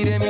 Tire mi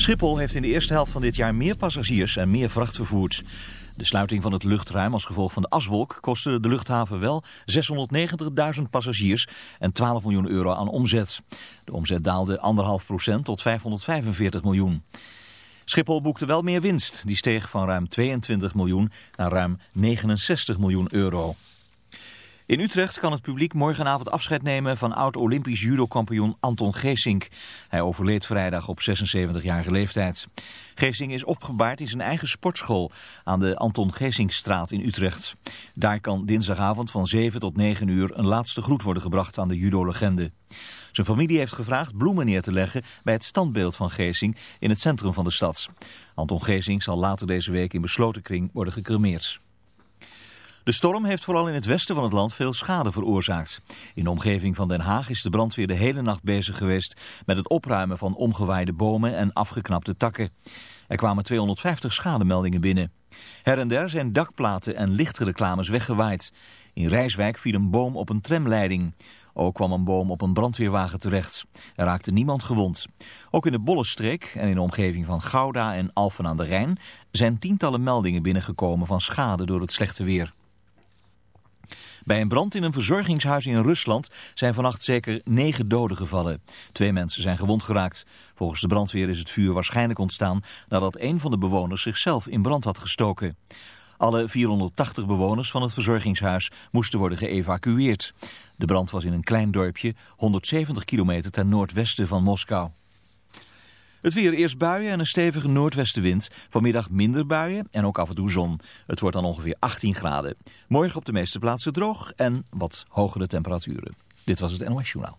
Schiphol heeft in de eerste helft van dit jaar meer passagiers en meer vracht vervoerd. De sluiting van het luchtruim als gevolg van de aswolk kostte de luchthaven wel 690.000 passagiers en 12 miljoen euro aan omzet. De omzet daalde 1,5% tot 545 miljoen. Schiphol boekte wel meer winst. Die steeg van ruim 22 miljoen naar ruim 69 miljoen euro. In Utrecht kan het publiek morgenavond afscheid nemen van oud-Olympisch judo-kampioen Anton Geesink. Hij overleed vrijdag op 76-jarige leeftijd. Geesink is opgebaard in zijn eigen sportschool aan de Anton Geesinkstraat in Utrecht. Daar kan dinsdagavond van 7 tot 9 uur een laatste groet worden gebracht aan de judo-legende. Zijn familie heeft gevraagd bloemen neer te leggen bij het standbeeld van Geesink in het centrum van de stad. Anton Geesink zal later deze week in besloten kring worden gecremeerd. De storm heeft vooral in het westen van het land veel schade veroorzaakt. In de omgeving van Den Haag is de brandweer de hele nacht bezig geweest met het opruimen van omgewaaide bomen en afgeknapte takken. Er kwamen 250 schademeldingen binnen. Her en der zijn dakplaten en lichtreclames weggewaaid. In Rijswijk viel een boom op een tramleiding. Ook kwam een boom op een brandweerwagen terecht. Er raakte niemand gewond. Ook in de Bollenstreek en in de omgeving van Gouda en Alphen aan de Rijn zijn tientallen meldingen binnengekomen van schade door het slechte weer. Bij een brand in een verzorgingshuis in Rusland zijn vannacht zeker negen doden gevallen. Twee mensen zijn gewond geraakt. Volgens de brandweer is het vuur waarschijnlijk ontstaan nadat een van de bewoners zichzelf in brand had gestoken. Alle 480 bewoners van het verzorgingshuis moesten worden geëvacueerd. De brand was in een klein dorpje 170 kilometer ten noordwesten van Moskou. Het weer eerst buien en een stevige noordwestenwind. Vanmiddag minder buien en ook af en toe zon. Het wordt dan ongeveer 18 graden. Morgen op de meeste plaatsen droog en wat hogere temperaturen. Dit was het NOS Journaal.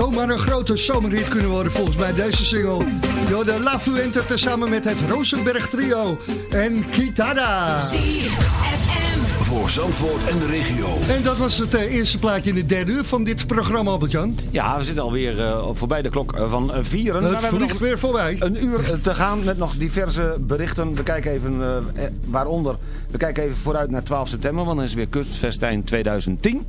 Zomaar een grote zomerhit kunnen worden volgens mij deze single. Door de La Fuente tezamen met het Rosenberg trio en Kitada. Voor Zandvoort en de regio. En dat was het eh, eerste plaatje in de derde uur van dit programma, Albert-Jan. Ja, we zitten alweer uh, voorbij de klok eh, van uh, vieren. Het Maar we hebben vliegt nog weer voorbij. een uur te gaan met nog diverse berichten. We kijken even, eh, eh, waaronder, we kijken even vooruit naar 12 september, want dan is weer Kustfestijn 2010.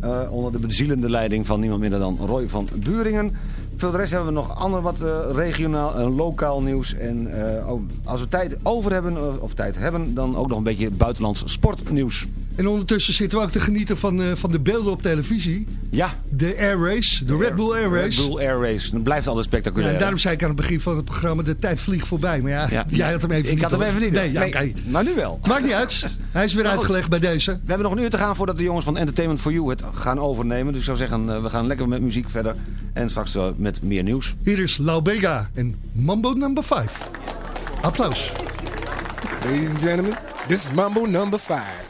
Eh, onder de bezielende leiding van niemand minder dan Roy van Buringen. Voor de rest hebben we nog ander wat eh, regionaal en lokaal nieuws. En eh, ook als we tijd over hebben, of tijd hebben, dan ook nog een beetje buitenlands sportnieuws. En ondertussen zitten we ook te genieten van, eh, van de beelden op televisie. Ja. De Air Race, de, Red Bull Air, Race. Race. Red Bull Air Race, dat blijft altijd spectaculair. En daarom zei ik aan het begin van het programma, de tijd vliegt voorbij. Maar ja, jij had hem even niet. Ik had hem even niet. Nee, nee, nee, maar nu wel. Maakt niet uit. Hij is weer uitgelegd bij deze. We hebben nog een uur te gaan voordat de jongens van Entertainment for You het gaan overnemen. Dus ik zou zeggen, eh, we gaan lekker met muziek verder. En straks eh, met meer nieuws. Hier is Laubega en Mambo number 5. Applaus. Ladies and gentlemen, this is Mambo number 5.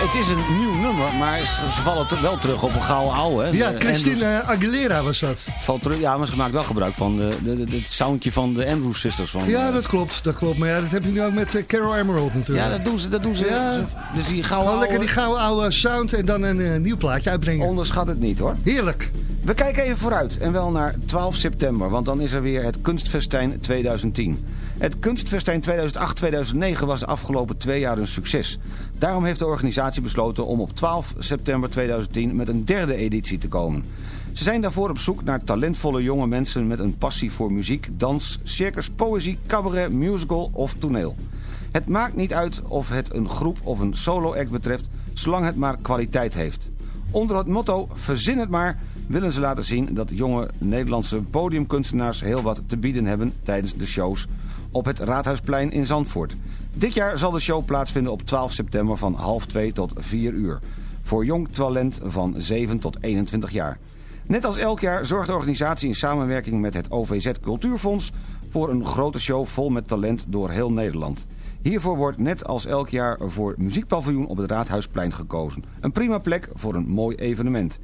Het, is een nieuw nummer, maar ze, vallen wel terug op een gouden oude. hè. Ja, Christine Aguilera was dat. Valt terug, ja, maar ze maakt wel gebruik van de, de, de- het soundje van de Andrews Sisters. Van, Ja, eh, dat klopt, dat klopt. Maar ja, dat heb je nu ook met eh, Carol Emerald natuurlijk. ja, dat doen ze. Dat doen ze Ja. dus die gouden Gewoon lekker oude, die gouden oude sound en dan een eh, nieuw plaatje uitbrengen. onderschat het niet hoor. Heerlijk. We kijken even vooruit en wel naar 12 september, want dan is er weer het Kunstfestijn 2010. Het Kunstfestijn 2008-2009 was de afgelopen twee jaar een succes. Daarom heeft de organisatie besloten om op 12 september 2010 met een derde editie te komen. Ze zijn daarvoor op zoek naar talentvolle jonge mensen met een passie voor muziek, dans, circus, poëzie, cabaret, musical of toneel. Het maakt niet uit of het een groep of een solo-act betreft, zolang het maar kwaliteit heeft. Onder het motto Verzin het maar willen ze laten zien dat jonge Nederlandse podiumkunstenaars heel wat te bieden hebben tijdens de shows op het Raadhuisplein in Zandvoort. Dit jaar zal de show plaatsvinden op 12 september van half 2 tot 4 uur. Voor jong talent van 7 tot 21 jaar. Net als elk jaar zorgt de organisatie in samenwerking met het OVZ Cultuurfonds voor een grote show vol met talent door heel Nederland. Hiervoor wordt net als elk jaar voor Muziekpaviljoen op het Raadhuisplein gekozen. Een prima plek voor een mooi evenement.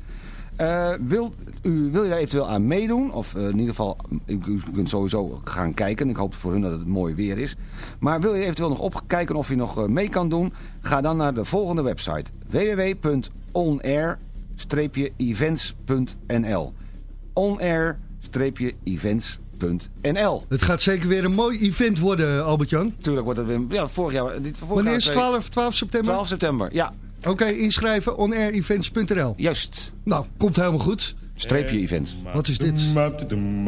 Eh, wil, u, wil je daar eventueel aan meedoen? Of eh, in ieder geval, u, u kunt sowieso gaan kijken. Ik hoop voor hun dat het mooi weer is. Maar wil je eventueel nog opkijken of je nog eh, mee kan doen? Ga dan naar de volgende website. www.onair-events.nl onair-events.nl Het gaat zeker weer een mooi event worden, Albert-Jan. Tuurlijk wordt het weer... Ja, vorig jaar... Niet, vorig Wanneer is het? twee- 12, 12 september? 12 september, ja. Oké, inschrijven onairevents.nl. Juist. Nou, komt helemaal goed. Streepje event. Wat is dit?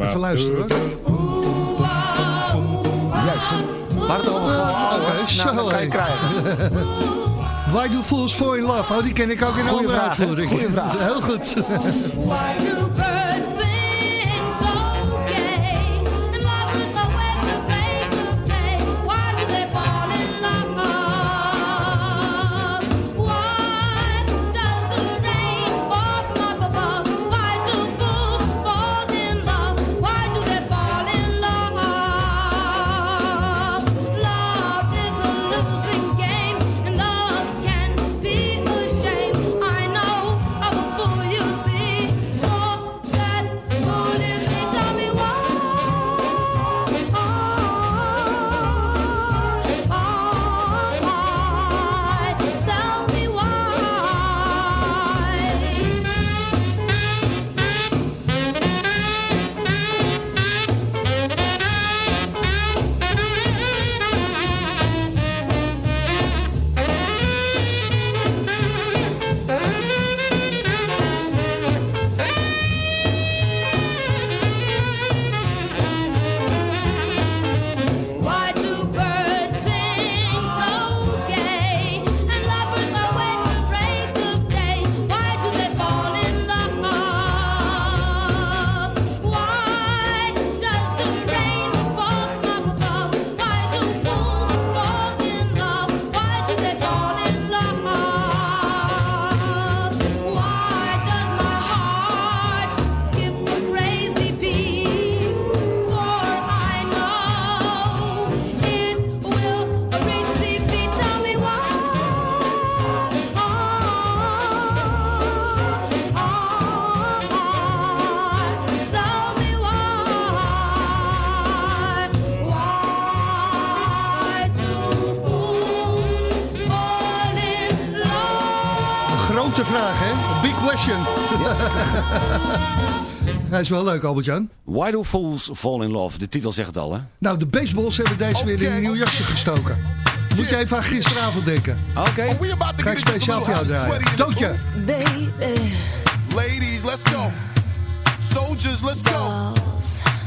Even luisteren. hoor. Juist. Laat het allemaal. Oké, Nou, zo, dat ga je krijgen. Why do fools fall in love? Oh, die ken ik ook in een andere vraag, uitvoering. Goeie vraag. Heel goed. Hij is wel leuk, Albert-Jan. Why do fools fall in love? De titel zegt het al, hè? Nou, de baseballs hebben deze weer in een nieuw jasje gestoken. Moet je even aan gisteravond denken. Oké. Ga ik speciaal voor jou draaien. Doodje. Baby, Ladies, let's go. Soldiers, let's go.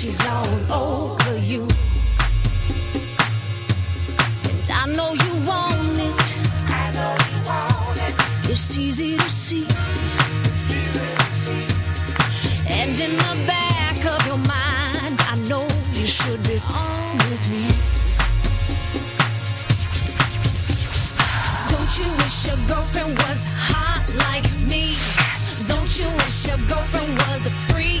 she's all over you. And I know you want it. I know you want it. It's easy to see. And in the back of your mind, I know you should be on with me. Don't you wish your girlfriend was hot like me? Don't you wish your girlfriend was a freak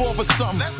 menage to pop off or something. Let's go, let's go.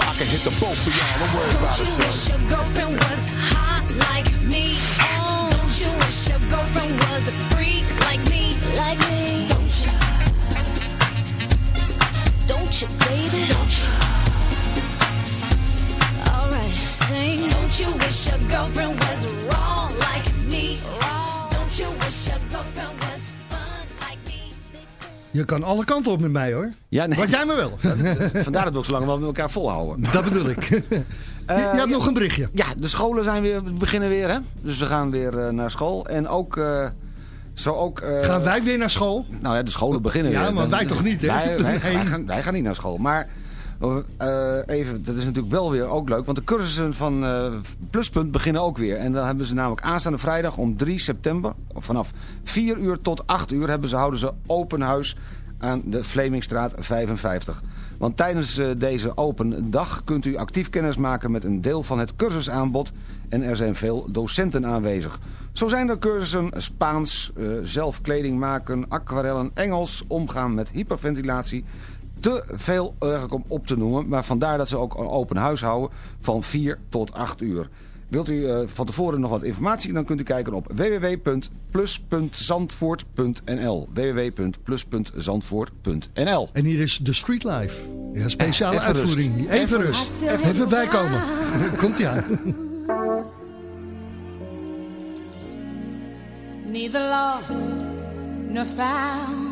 So I can hit the boat for y'all. Don't worry about Don't it, you wish son. your girlfriend was hot like me? Oh. Don't you wish your girlfriend was a freak like me? Like me? Don't you? Don't you, baby? Don't you? Alright, sing. Don't you wish your girlfriend was wrong like me? Wrong. Don't you wish Je kan alle kanten op met mij hoor. Ja, nee. Wat jij maar wil. Vandaar dat we ook zo lang wel met elkaar volhouden. Dat bedoel ik. je je hebt nog een berichtje. Ja, de scholen zijn weer, beginnen weer, hè? Dus we gaan weer eh, naar school. En ook... eh, zo ook eh, Gaan wij weer naar school? Nou ja, de scholen beginnen Ja, weer. maar wij toch niet, hè? Wij, wij, Nee. wij gaan, wij gaan niet naar school. Maar eh, even, dat is natuurlijk wel weer ook leuk. Want de cursussen van eh, Pluspunt beginnen ook weer. En dan hebben ze namelijk aanstaande vrijdag om 3 september... vanaf 4 uur tot 8 uur hebben ze, houden ze open huis aan de Vlemingstraat 55. Want tijdens eh, deze open dag kunt u actief kennis maken met een deel van het cursusaanbod en er zijn veel docenten aanwezig. Zo zijn er cursussen Spaans, zelf kleding maken, aquarellen, Engels, omgaan met hyperventilatie. Te veel eigenlijk om op te noemen, maar vandaar dat ze ook een open huis houden van 4 tot 8 uur. Wilt u eh, van tevoren nog wat informatie, dan kunt u kijken op www.plus.zandvoort.nl www.plus.zandvoort.nl En hier is de Street Life. Ja, speciale Even rust. uitvoering. Even, Even rust. rust. Even, even bijkomen. Komt ie aan. neither lost nor found.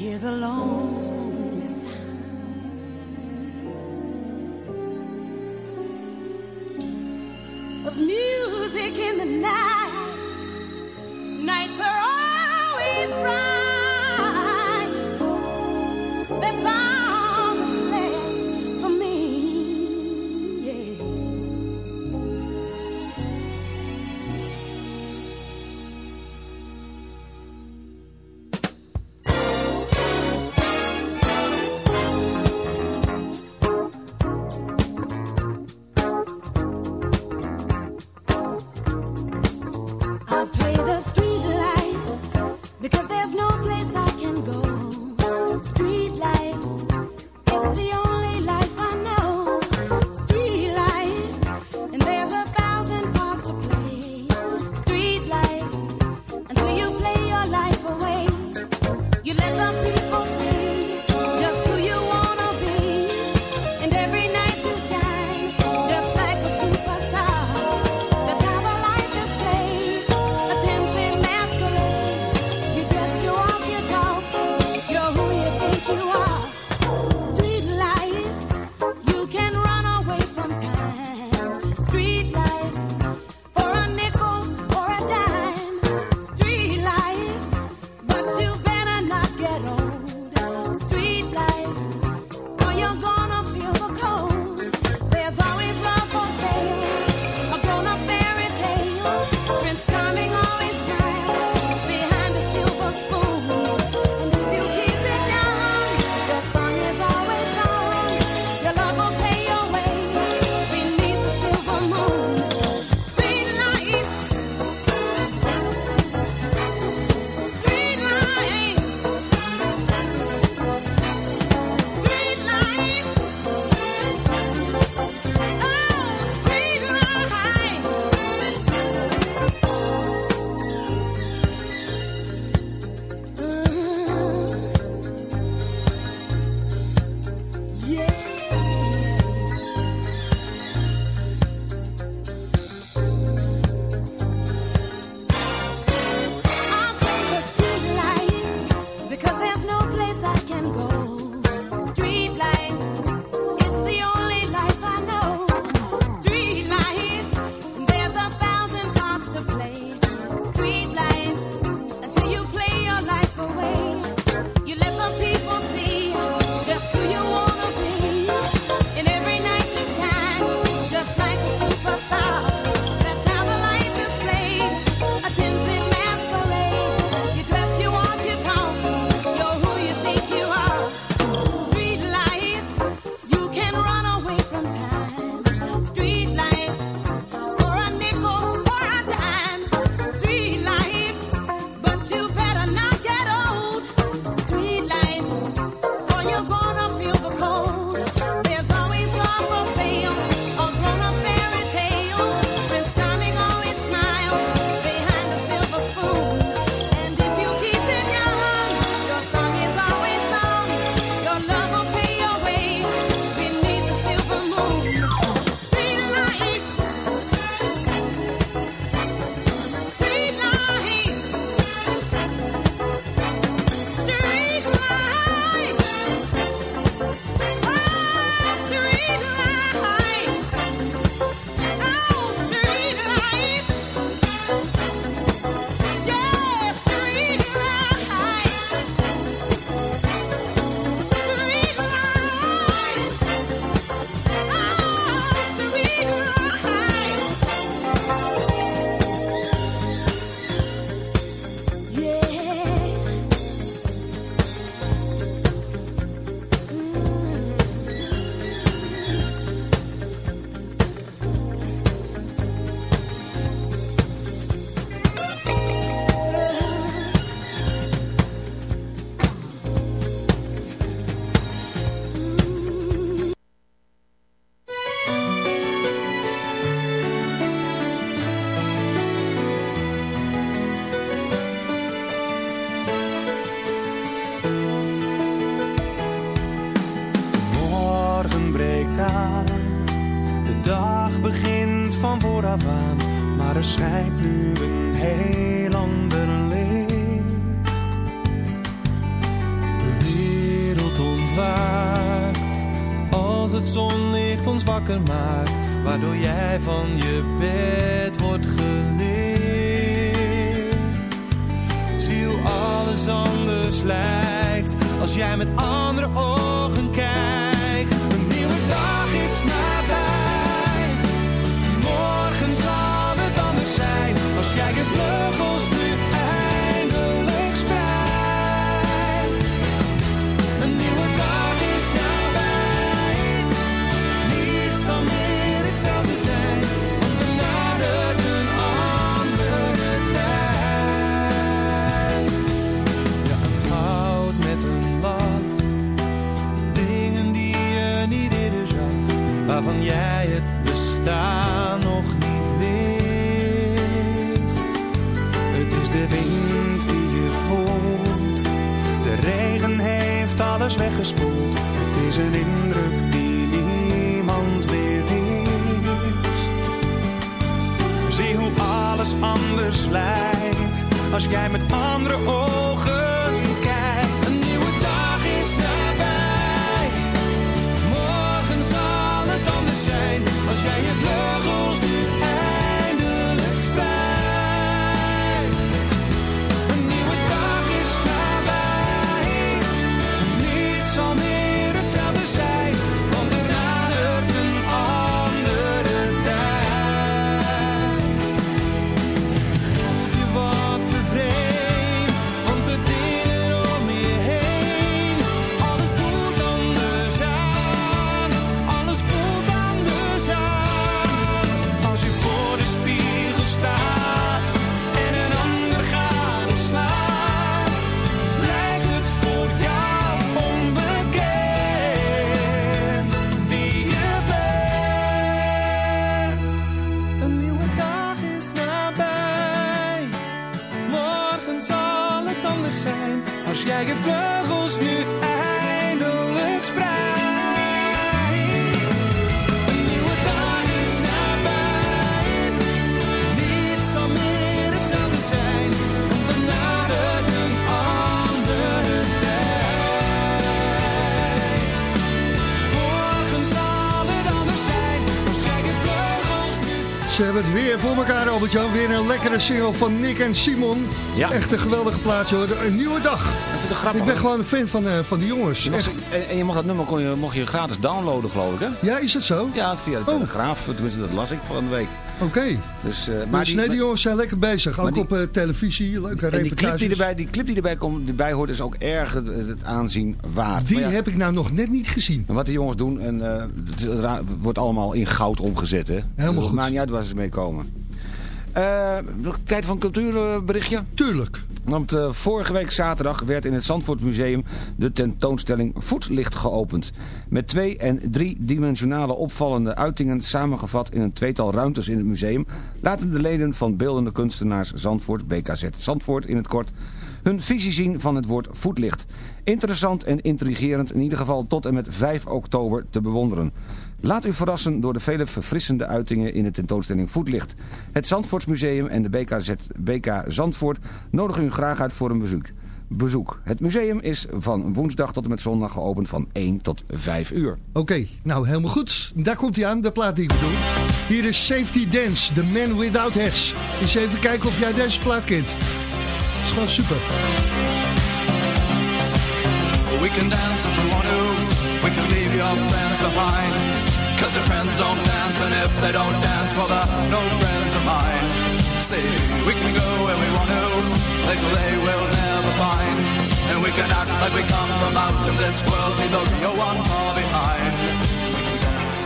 Hear the lonely sound of music in the night. Nights are always bright. Weggespoeld. Het is een indruk die niemand meer wist. Zie hoe alles anders lijkt als jij met andere ogen Ze hebben het weer voor elkaar, Albert-Jan. Weer een lekkere single van Nick en Simon. Ja. Echt een geweldige plaats, hoor. Een nieuwe dag. Ik vind het grappig. Ik ben gewoon een fan van, eh, van de jongens. Je mag- Echt. en, je mag dat nummer kon je, mocht je gratis downloaden, geloof ik, hè? Ja, is het zo? Ja, via de Oh. Telegraaf. Tenminste, dat las ik van de week. Oké. Dus, eh, Maar nee, die jongens zijn lekker bezig. Ook die- op eh, televisie, leuke en die clip die erbij, die clip die erbij, komt, die bij hoort is ook erg het, het aanzien waard. Die Maar ja, heb ik nou nog net niet gezien. en wat die jongens doen, en, het, wordt allemaal in goud omgezet. Hè? Helemaal goed. Maakt niet uit waar ze mee komen. Eh, tijd van cultuurberichtje? Tuurlijk. Want eh, vorige week zaterdag werd in het Zandvoort Museum de tentoonstelling Voetlicht geopend. Met twee- en drie-dimensionale opvallende uitingen samengevat in een tweetal ruimtes in het museum... laten de leden van beeldende kunstenaars Zandvoort, BKZ Zandvoort in het kort... hun visie zien van het woord voetlicht. Interessant en intrigerend in ieder geval tot en met 5 oktober te bewonderen. Laat u verrassen door de vele verfrissende uitingen in de tentoonstelling Voetlicht. Het Zandvoortsmuseum en de BKZ, BK Zandvoort nodigen u graag uit voor een bezoek. bezoek. Het museum is van woensdag tot en met zondag geopend van 1 tot 5 uur. Oké, nou helemaal goed. Daar komt hij aan, de plaat die ik bedoel. Hier is Safety Dance, The Man Without Hats. Eens even kijken of jij deze plaat kent. Het is gewoon super. We can dance if we want to. We can leave your friends behind. Cause your friends don't dance, and if they don't dance, well, they're no friends of mine. See, we can go where we want to, places they will never find. And we can act like we come from out of this world, leave the real one far behind. We can dance.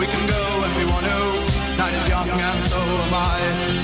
We can go if we want to. Night is young and so am I.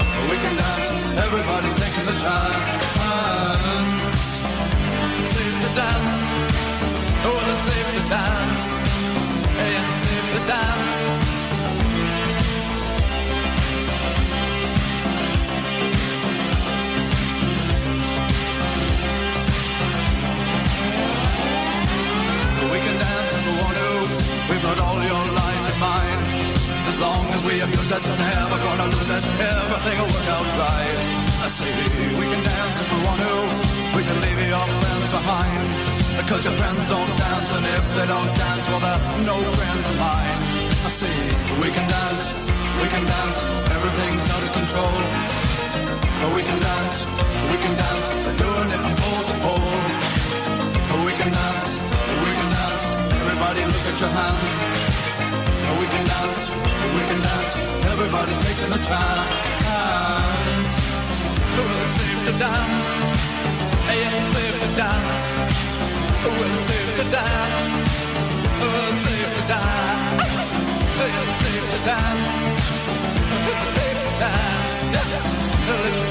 Everybody's taking the chance. Safe to dance. Oh, it's safe to dance. Yes, it's safe to dance. We can dance if we want to. We've got all your. As we abuse it, never gonna lose it. Everything will work out right. I say we can dance if we want to. We can leave your friends behind. Because your friends don't dance, and if they don't dance, well, they're no friends of mine. I say we can dance, we can dance. Everything's out of control. We can dance, we can dance. Doing it from pole to pole. We can dance, we can dance. Everybody look at your hands. We can dance, we can dance. Everybody's making a chance. Well, it's safe to dance. Yes, it's safe to dance. Well, it's safe to dance. Oh, it's safe to dance. Yes, it's safe to dance. It's safe to dance. Well,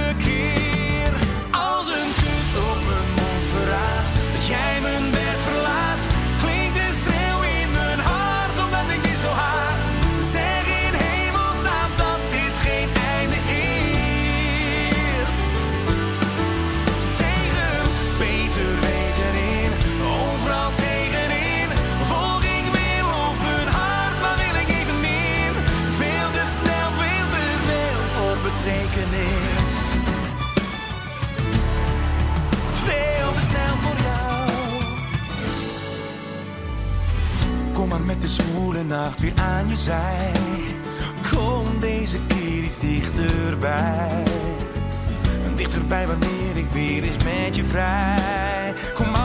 jij de zwoele nacht weer aan je zij. Kom deze keer iets dichterbij. Dichterbij wanneer ik weer eens met je vrij. Kom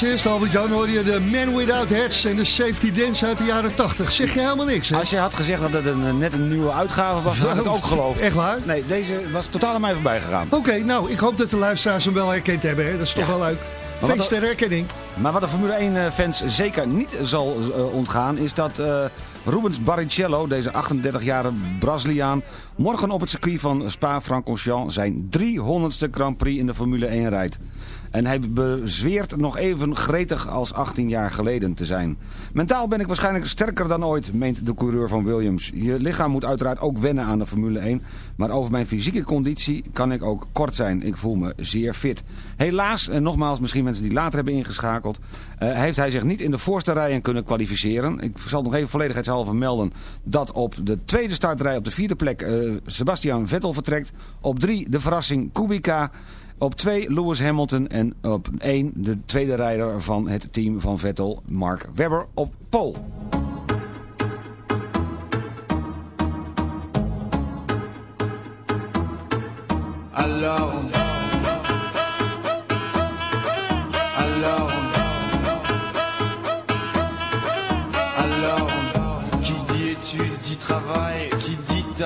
Als eerste, Albert-Jan, hoor je de Man Without Heads en de Safety Dance uit de jaren 80. Zeg je helemaal niks, hè? Als je had gezegd dat het een, net een nieuwe uitgave was, had ik het ook geloofd. Echt waar? Nee, deze was totaal aan mij voorbij gegaan. Oké, nou, ik hoop dat de luisteraars hem wel herkend hebben, hè? Dat is toch Ja. wel leuk. Maar Feest er- ter herkenning. Maar wat de Formule 1 fans zeker niet zal eh, ontgaan, is dat eh, Rubens Barrichello, deze 38-jarige Braziliaan, morgen op het circuit van Spa-Francorchamps zijn 300ste Grand Prix in de Formule 1 rijdt. En hij bezweert nog even gretig als 18 jaar geleden te zijn. Mentaal ben ik waarschijnlijk sterker dan ooit, meent de coureur van Williams. Je lichaam moet uiteraard ook wennen aan de Formule 1. Maar over mijn fysieke conditie kan ik ook kort zijn. Ik voel me zeer fit. Helaas, en nogmaals misschien mensen die later hebben ingeschakeld... eh, heeft hij zich niet in de voorste rijen kunnen kwalificeren. Ik zal nog even volledigheidshalve melden... dat op de tweede startrij op de vierde plek eh, Sebastian Vettel vertrekt. Op drie de verrassing Kubica... Op 2 Lewis Hamilton en op 1 de tweede rijder van het team van Vettel, Mark Webber, op pole. Alors,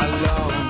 I love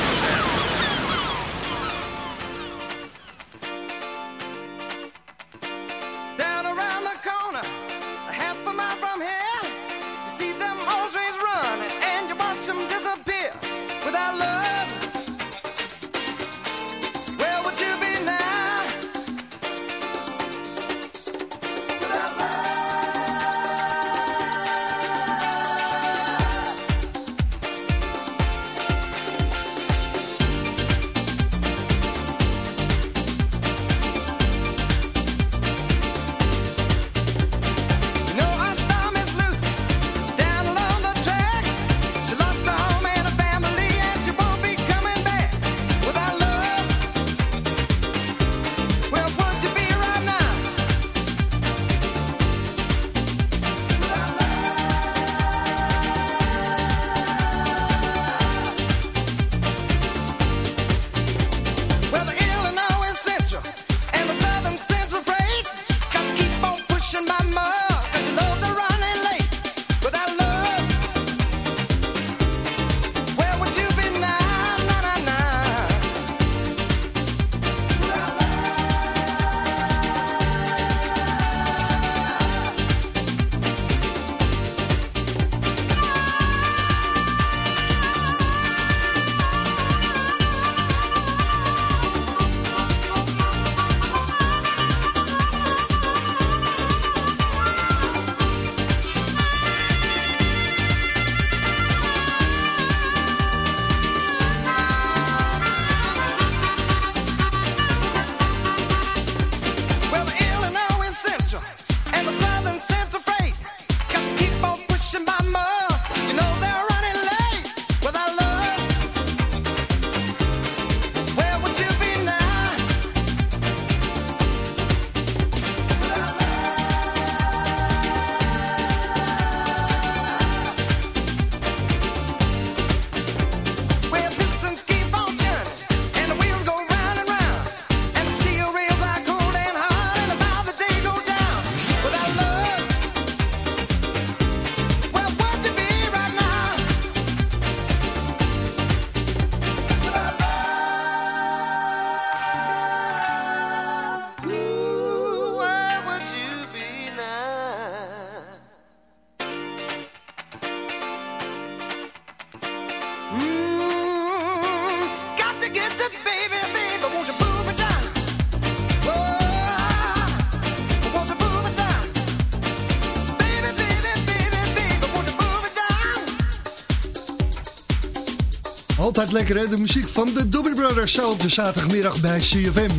Altijd lekker hè, de muziek van de Doobie Brothers zo op de zaterdagmiddag bij CFM.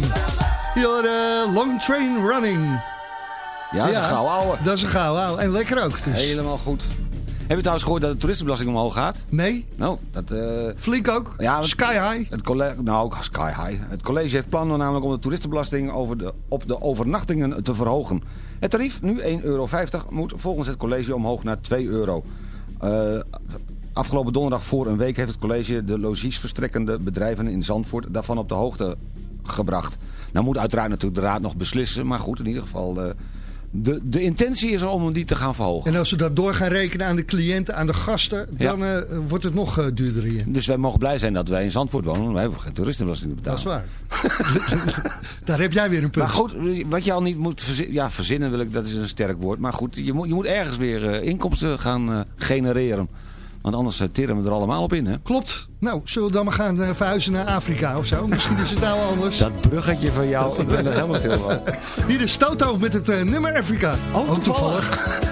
Your uh, Long Train Running. Ja, dat is een gouden ouwe. Dat is een ouwe. En lekker ook. Dus. Helemaal goed. Heb je trouwens gehoord dat de toeristenbelasting omhoog gaat? Nee. Nou, dat... eh, Flink ook? Ja, Sky high? Het college, nou, ook sky high. Het college heeft plannen namelijk om de toeristenbelasting over de, op de overnachtingen te verhogen. Het tarief, nu 1,50 euro, moet volgens het college omhoog naar 2 euro. Eh, afgelopen donderdag voor een week heeft het college de logiesverstrekkende bedrijven in Zandvoort daarvan op de hoogte gebracht. Nou moet uiteraard natuurlijk de raad nog beslissen, maar goed, in ieder geval... eh, de, de intentie is er om die te gaan verhogen. En als we dat door gaan rekenen aan de cliënten, aan de gasten, dan eh, wordt het nog eh, duurder hier. Dus wij mogen blij zijn dat wij in Zandvoort wonen. Wij hebben geen toeristenbelasting te Dat betalen. is waar. Daar heb jij weer een punt. Maar goed, wat je al niet moet verzinnen, ja, verzinnen wil ik, dat is een sterk woord. Maar goed, je moet, je moet ergens weer inkomsten gaan genereren. Want anders uh, teren we er allemaal op in, hè? Klopt. Nou, zullen we dan maar gaan eh, verhuizen naar Afrika of zo? Misschien is het nou anders. Dat bruggetje van jou, ik ben er helemaal stil van. Hier is Toto met het eh, nummer Afrika. Oh, toevallig. I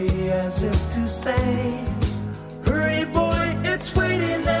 as if to say, Hurry, boy, it's waiting there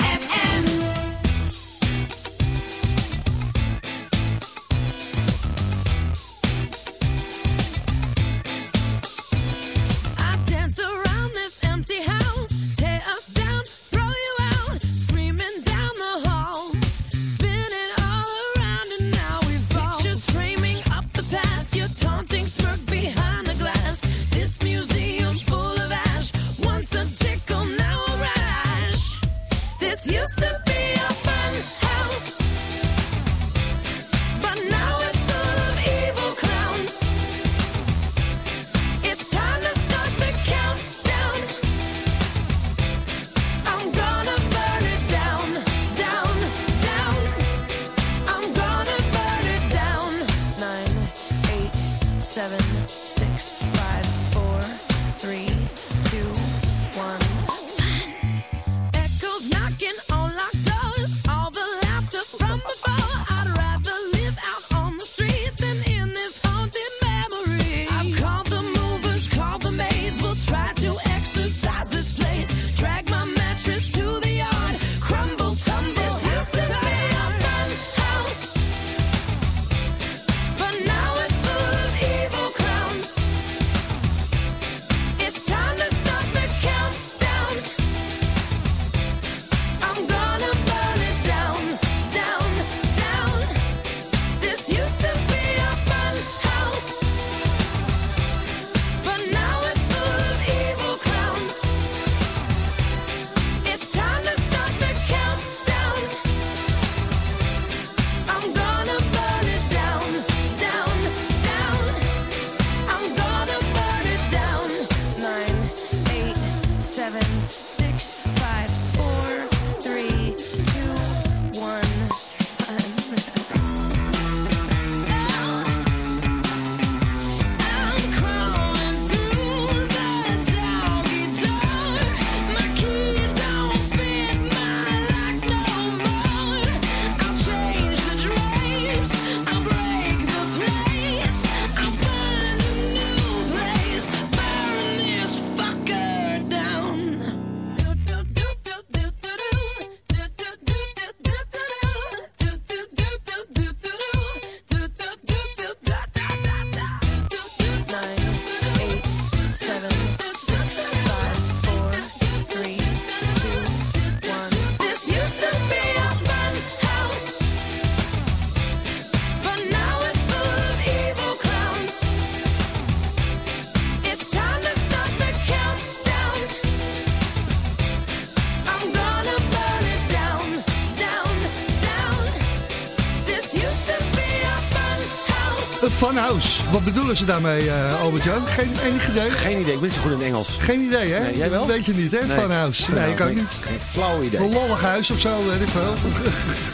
House. Een. Wat bedoelen ze daarmee, eh Albert-Jan? Geen enig idee? Geen idee, ik ben niet zo goed in het Engels. Geen idee, hè? Nee, jij wel? Weet je niet, hè? Nee. Funhouse. Nee, ik ook niet. Geen flauw idee. Een lollig huis of zo, weet ik veel.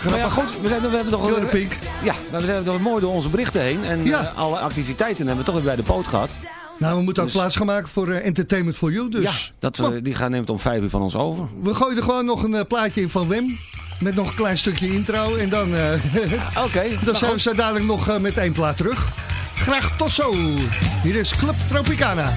Maar ja, goed, we, zijn, we hebben toch... Jorre Pink. Ja, maar we zijn toch mooi door onze berichten heen. En Ja. eh, alle activiteiten hebben we toch weer bij de poot gehad. Nou, we moeten ook Dus- plaats gaan maken voor eh, Entertainment for You, dus... Ja, dat, die gaan neemt om vijf uur van ons over. We gooien er gewoon nog een plaatje in van Wem. Met nog een klein stukje intro. En dan, Oké. dan nou zijn we dadelijk nog met één plaat terug. Graag tot zo. Hier is Club Tropicana.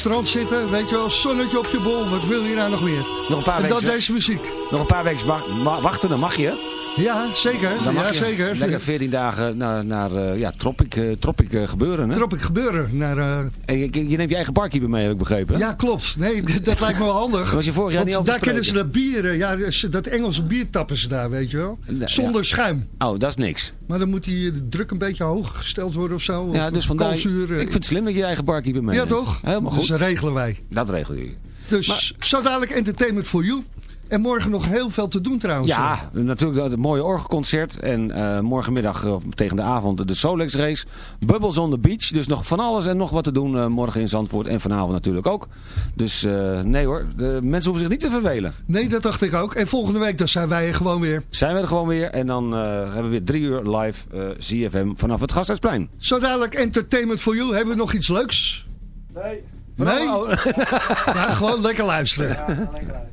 Strand zitten, weet je wel, zonnetje op je bol. Wat wil je nou nog meer? Nog een paar en dat deze muziek. Nog een paar weken wa- wa- wachten, dan mag je. Ja, zeker. Dan mag ja, zeker. lekker 14 dagen naar, naar eh, ja, Tropic, eh, tropic eh, gebeuren. Hè? Tropic gebeuren. Naar, En je, je neemt je eigen barkeeper mee, heb ik begrepen. hè? ja, klopt. Nee, dat lijkt me wel handig. Was je vorig jaar Want niet over daar kennen ze dat bieren. Ja, dus dat Engelse bier tappen ze daar, weet je wel. Ja, Zonder schuim. Oh, dat is niks. Maar dan moet die druk een beetje hoog gesteld worden of zo. Ja, Of dus vandaar, ik koolzuur, eh. vind het slim dat je je eigen barkeeper mee Ja, toch? Helemaal Dus goed. dat regelen wij. Dat regel je. Dus zo dadelijk entertainment for you. En morgen nog heel veel te doen trouwens. Ja, natuurlijk dat het mooie orgelconcert. En eh, morgenmiddag eh, tegen de avond de Solex race. Bubbles on the beach. Dus nog van alles en nog wat te doen eh, morgen in Zandvoort. En vanavond natuurlijk ook. Dus eh, nee hoor, de mensen hoeven zich niet te vervelen. Nee, dat dacht ik ook. En volgende week dan zijn wij er gewoon weer. Zijn we er gewoon weer. En dan eh, hebben we weer drie uur live eh ZFM vanaf het Gasthuisplein. Zo dadelijk entertainment for you. Hebben we nog iets leuks? Nee. Nee? Oh. Ja, gewoon lekker luisteren. Ja, lekker luisteren.